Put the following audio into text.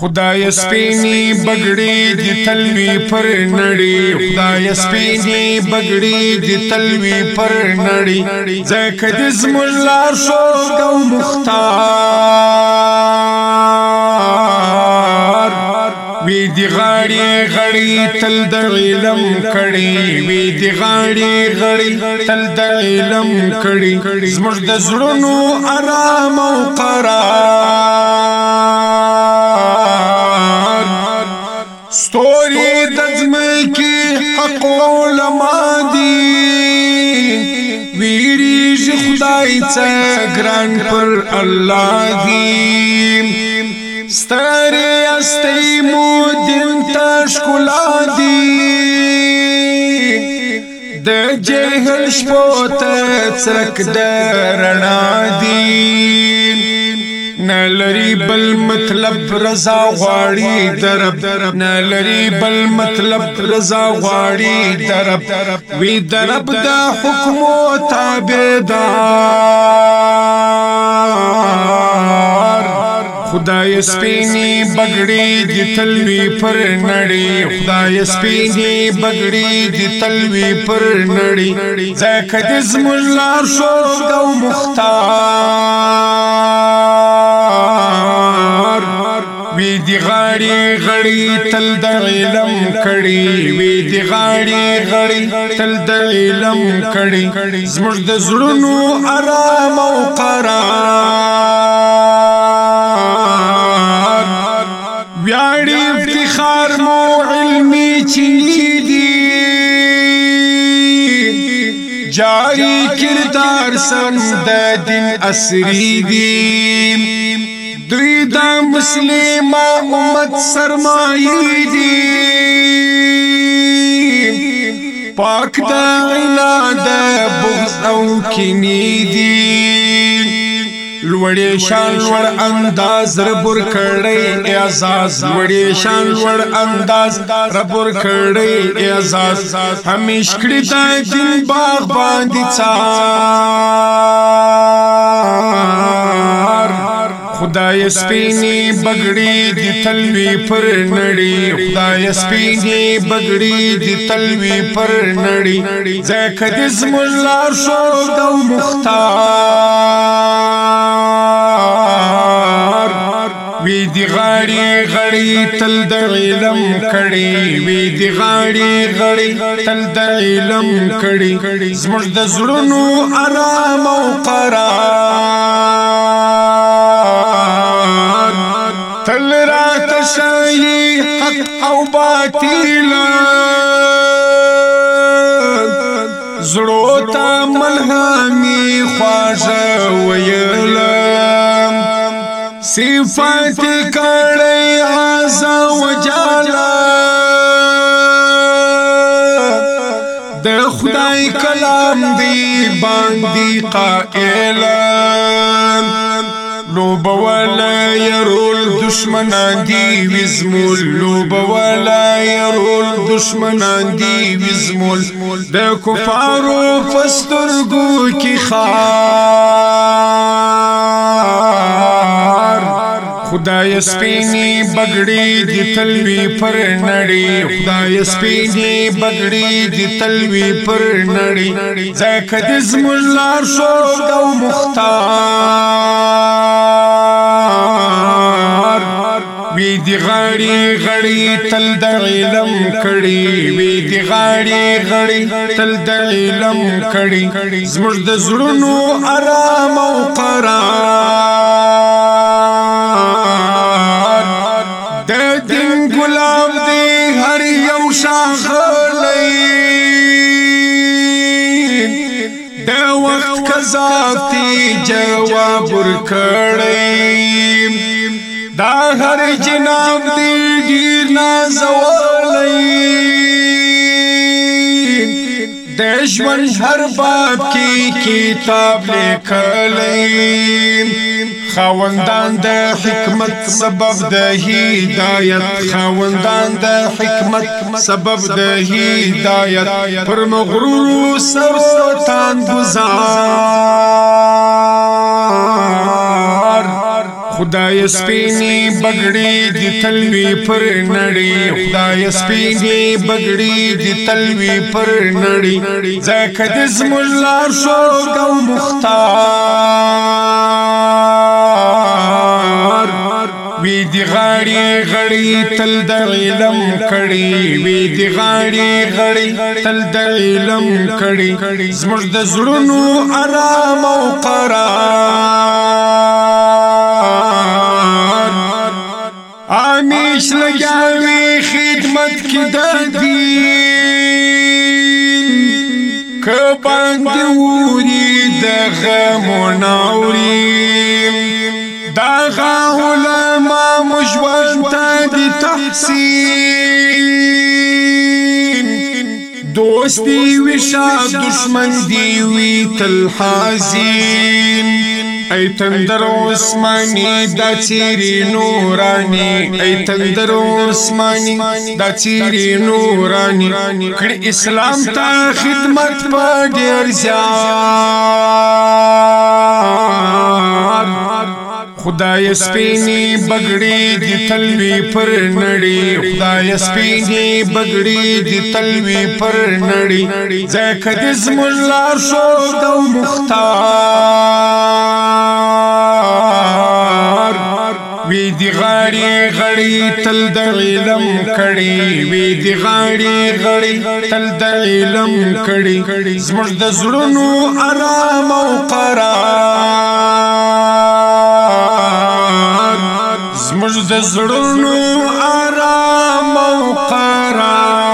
خدای سپینی بغړی د تلوی پر نړی خدای سپینی بغړی د تلوی پر نړی زکه د زم الله شو کو مختار وی دی غاړي غړي تل د علم کړي وی دی غاړي غړي تل د علم کړي زموږ د زړونو آرام او قرار پیش خدای څخه ګران پر الله دی ستاره استې مو دین تاش کولا دی د جهل شپوت څرک درنا دی نلری بل مطلب رضا غواړي درب نلری بل مطلب رضا غواړي درب وی درب د حکم او تابعدار خدای سپینی بغړی د تلوي پر نړی خدای سپینی بغړی د تلوي پر نړی زکه د زملار شو او مختار وی دی غاړي غړي تل د علم کړي وی دی غاړي غړي تل د علم کړي زموږ د زړونو آرام او قرار ویاړي افتخار مو علمي چینی دی جاری کردار سم د دین اصري دی دا مسلمه امت سرمایه دي پاک دا غنا د بغض او کینی دي لوړې شان لوړ انداز ربور کړې اعزاز لوړې شان لوړ انداز ربور کړې اعزاز همیش کړې د دین باغ باندې څا خدای سپینی بغړی دی تلوی پر نړی خدای سپینی بغړی دی تلوی پر نړی زکه د اسم الله شو دو مختار وی دی غاړي غړي تل د علم کړي وی دی غاړي غړي تل د علم کړي زموږ د زړونو آرام او قرار سړي حق او باطل زړو ته ملهمي خواجه ویل صفات کړي عز وجاله د خدای کلام دی باندې قائله لوبوالا يرول دشمنان دي وزمول لوبوالا يرول دشمنان دي وزمول د کفارو فسترګو کی خار خدای سپینی بغړی د تلوي پر نړۍ خدای سپینی بغړی د تلوي پر نړۍ زکه د زمولار شو او مختار دی غاړي غړي تل د علم کړي وی دی غاړي غړي تل د علم کړي زموږ د زړونو آرام او قرار د دین ګلاب دی هر یو شاخلې د وخت کزاتی جواب ور کړی دا هر جناب دی ډیر نازور لئی دشمن هر باب کی کتاب لیکلی خوندان د حکمت سبب د هدایت خوندان د حکمت سبب د هدایت پر مغرور سر سلطان گزار خدای سپینی بغړی د تلوی پر نړی خدای سپینی بغړی د تلوی پر نړی زکه د زم الله شو کو مختار وی دی غاړي غړي تل د علم کړي وی دی غاړي غړي تل د علم کړي زموږ د زړونو آرام او قرار پنګ وری د غم ناوري دا علماء مجوان ته د تحسین دوستی وشا دشمن دی وی تل حزین ای تندر عثماني دا چیرې نوراني ای تندر عثماني دا چیرې نوراني کړ اسلام ته خدمت په ډیر ځان خدای سپینی بغړی دی تلوی پر نړی خدای سپینی بغړی دی تلوی پر نړی زکه د زملا شو د مختار وی دی غاړي غړي تل د علم کړي وی دی غاړي غړي تل د علم کړي زمر د زړونو آرام او قرار زموږ د زړونو آرام او قرار